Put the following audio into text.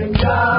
Asghar